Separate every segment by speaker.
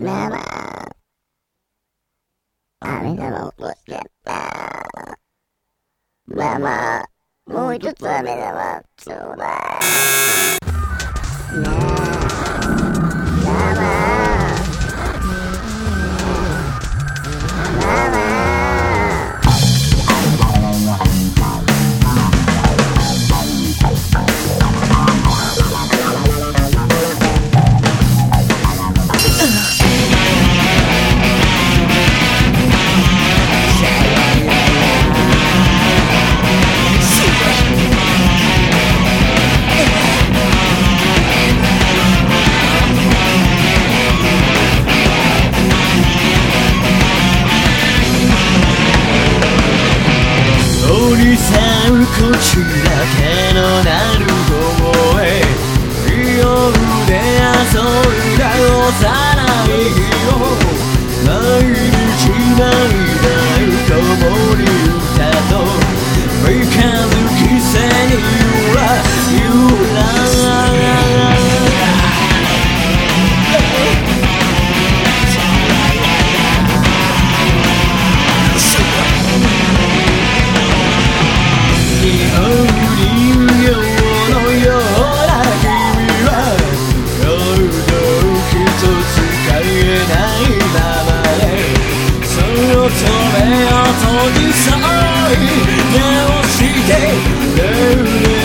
Speaker 1: ママ。飴玉落としちゃった。ママ、もう一つ飴玉ちょうだい。ねえ。
Speaker 2: 口だけのなる声けをしてくね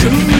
Speaker 2: Come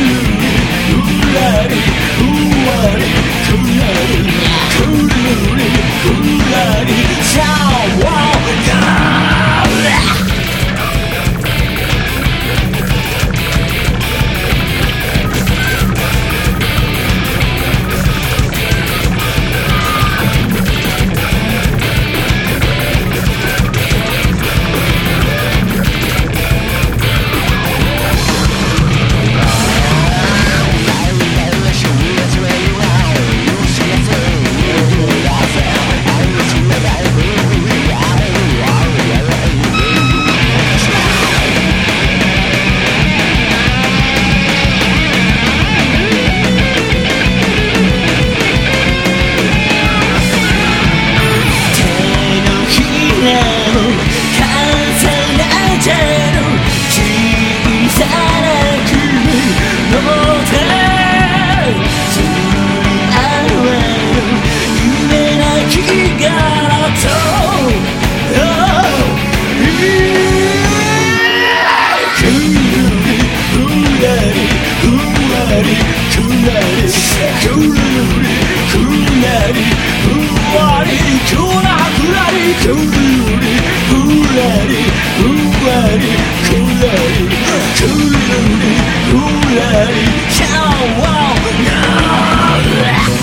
Speaker 2: りくらりくるりくら
Speaker 3: りシャワー